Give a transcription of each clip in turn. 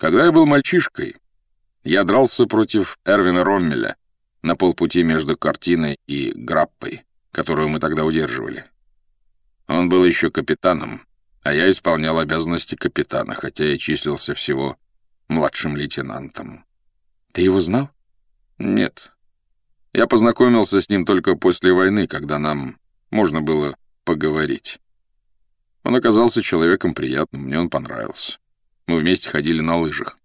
Когда я был мальчишкой, я дрался против Эрвина Роммеля на полпути между картиной и граппой, которую мы тогда удерживали. Он был еще капитаном, а я исполнял обязанности капитана, хотя и числился всего младшим лейтенантом. Ты его знал? Нет. Я познакомился с ним только после войны, когда нам можно было поговорить. Он оказался человеком приятным, мне он понравился. Мы вместе ходили на лыжах.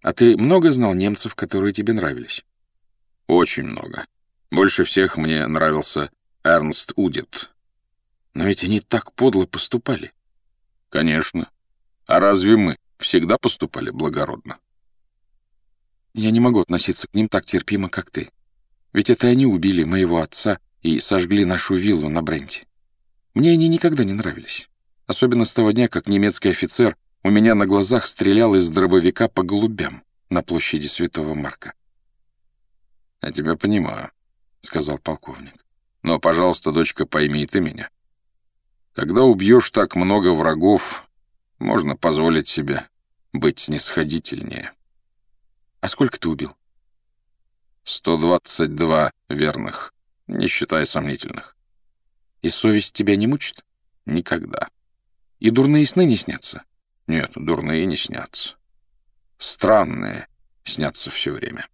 А ты много знал немцев, которые тебе нравились? Очень много. Больше всех мне нравился Эрнст Удит. Но ведь они так подло поступали. Конечно. А разве мы всегда поступали благородно? Я не могу относиться к ним так терпимо, как ты. Ведь это они убили моего отца и сожгли нашу виллу на Бренте. Мне они никогда не нравились. Особенно с того дня, как немецкий офицер у меня на глазах стрелял из дробовика по голубям на площади Святого Марка. «Я тебя понимаю», — сказал полковник. «Но, пожалуйста, дочка, пойми и ты меня. Когда убьешь так много врагов, можно позволить себе быть снисходительнее». «А сколько ты убил?» «Сто двадцать два верных, не считая сомнительных». И совесть тебя не мучит? Никогда. И дурные сны не снятся? Нет, дурные не снятся. Странные снятся все время.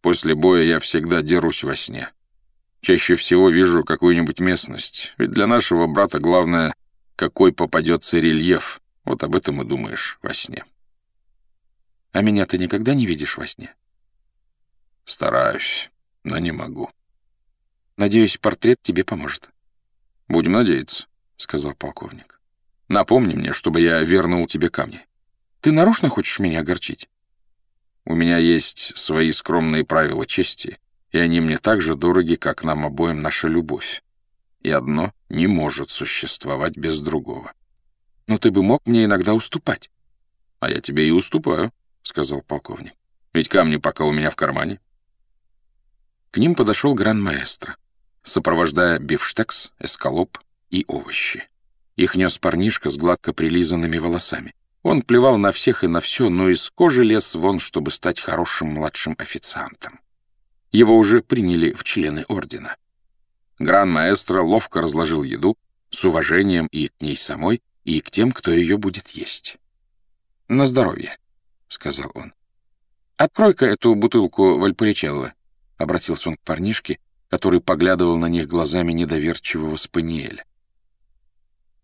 После боя я всегда дерусь во сне. Чаще всего вижу какую-нибудь местность. Ведь для нашего брата главное, какой попадется рельеф. Вот об этом и думаешь во сне. А меня ты никогда не видишь во сне? Стараюсь, но не могу. Надеюсь, портрет тебе поможет. «Будем надеяться», — сказал полковник. «Напомни мне, чтобы я вернул тебе камни». «Ты нарочно хочешь меня огорчить?» «У меня есть свои скромные правила чести, и они мне так же дороги, как нам обоим наша любовь. И одно не может существовать без другого». «Но ты бы мог мне иногда уступать». «А я тебе и уступаю», — сказал полковник. «Ведь камни пока у меня в кармане». К ним подошел гран-маэстро сопровождая бифштекс, эскалоп и овощи. Их нес парнишка с гладко прилизанными волосами. Он плевал на всех и на все, но из кожи лез вон, чтобы стать хорошим младшим официантом. Его уже приняли в члены ордена. Гран-маэстро ловко разложил еду с уважением и к ней самой, и к тем, кто ее будет есть. «На здоровье», — сказал он. «Открой-ка эту бутылку Вальполичелло», — обратился он к парнишке, который поглядывал на них глазами недоверчивого спаниеля.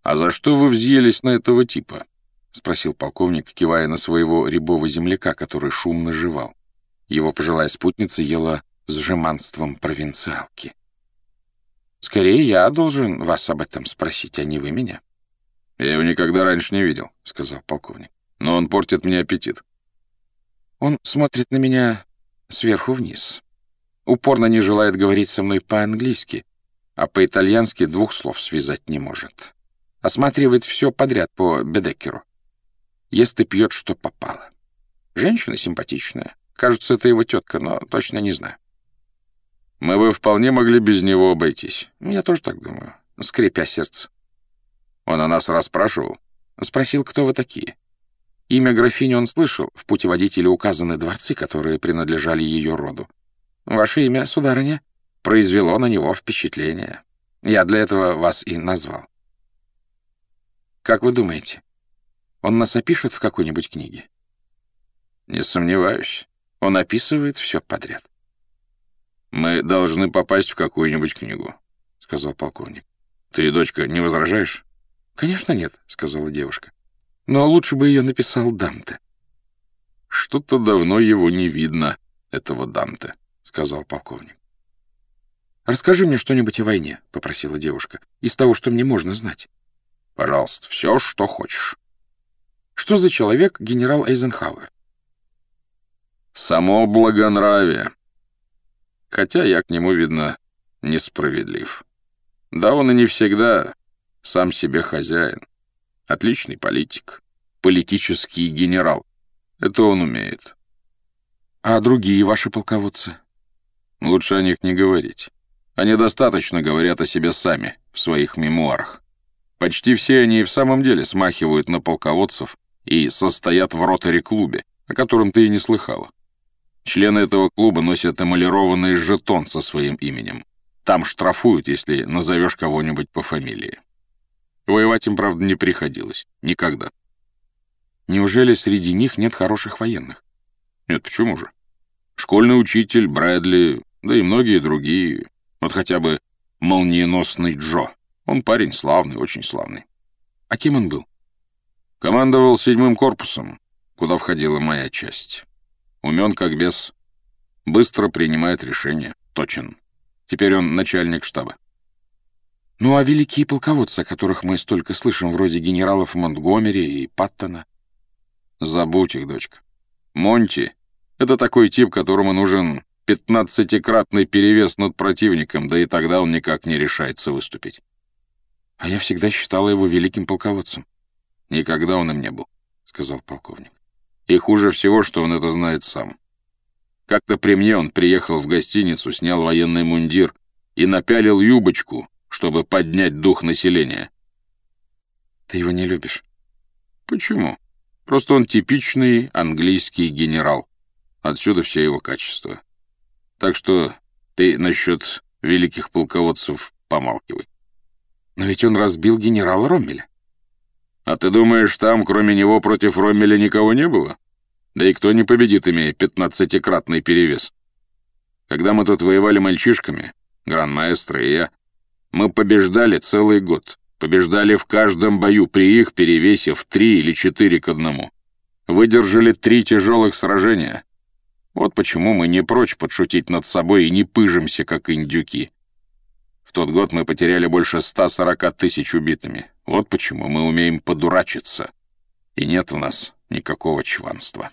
«А за что вы взъелись на этого типа?» — спросил полковник, кивая на своего рябого земляка, который шумно жевал. Его пожилая спутница ела с жеманством провинциалки. «Скорее я должен вас об этом спросить, а не вы меня». «Я его никогда раньше не видел», — сказал полковник. «Но он портит мне аппетит». «Он смотрит на меня сверху вниз», Упорно не желает говорить со мной по-английски, а по-итальянски двух слов связать не может. Осматривает все подряд по Бедекеру. Ест и пьет, что попало. Женщина симпатичная. Кажется, это его тетка, но точно не знаю. Мы бы вполне могли без него обойтись. Я тоже так думаю, скрипя сердце. Он о нас расспрашивал? Спросил, кто вы такие. Имя графини он слышал, в путеводителе указаны дворцы, которые принадлежали ее роду. Ваше имя, сударыня, произвело на него впечатление. Я для этого вас и назвал. Как вы думаете, он нас опишет в какой-нибудь книге? Не сомневаюсь. Он описывает все подряд. Мы должны попасть в какую-нибудь книгу, — сказал полковник. Ты, дочка, не возражаешь? Конечно нет, — сказала девушка. Но лучше бы ее написал Данте. Что-то давно его не видно, этого Данте сказал полковник. «Расскажи мне что-нибудь о войне», — попросила девушка, — «из того, что мне можно знать». «Пожалуйста, все, что хочешь». «Что за человек генерал Эйзенхауэр?» «Само благонравие. Хотя я к нему, видно, несправедлив. Да он и не всегда сам себе хозяин. Отличный политик, политический генерал. Это он умеет». «А другие ваши полководцы?» Лучше о них не говорить. Они достаточно говорят о себе сами в своих мемуарах. Почти все они и в самом деле смахивают на полководцев и состоят в роторе-клубе, о котором ты и не слыхала. Члены этого клуба носят эмалированный жетон со своим именем. Там штрафуют, если назовешь кого-нибудь по фамилии. Воевать им, правда, не приходилось. Никогда. Неужели среди них нет хороших военных? Нет, почему же? Школьный учитель, Брэдли, да и многие другие. Вот хотя бы молниеносный Джо. Он парень славный, очень славный. А кем он был? Командовал седьмым корпусом, куда входила моя часть. Умен как бес. Быстро принимает решения. Точен. Теперь он начальник штаба. Ну а великие полководцы, о которых мы столько слышим, вроде генералов Монтгомери и Паттона? Забудь их, дочка. Монти — это такой тип, которому нужен пятнадцатикратный перевес над противником, да и тогда он никак не решается выступить. А я всегда считала его великим полководцем. Никогда он им не был, — сказал полковник. И хуже всего, что он это знает сам. Как-то при мне он приехал в гостиницу, снял военный мундир и напялил юбочку, чтобы поднять дух населения. Ты его не любишь? Почему? Просто он типичный английский генерал. Отсюда все его качества. Так что ты насчет великих полководцев помалкивай. Но ведь он разбил генерала Роммеля. А ты думаешь, там, кроме него, против Роммеля никого не было? Да и кто не победит, имея пятнадцатикратный перевес? Когда мы тут воевали мальчишками, гран-маэстро и я, мы побеждали целый год. Побеждали в каждом бою при их перевесе в три или четыре к одному. Выдержали три тяжелых сражения. Вот почему мы не прочь подшутить над собой и не пыжимся, как индюки. В тот год мы потеряли больше 140 тысяч убитыми. Вот почему мы умеем подурачиться. И нет у нас никакого чванства.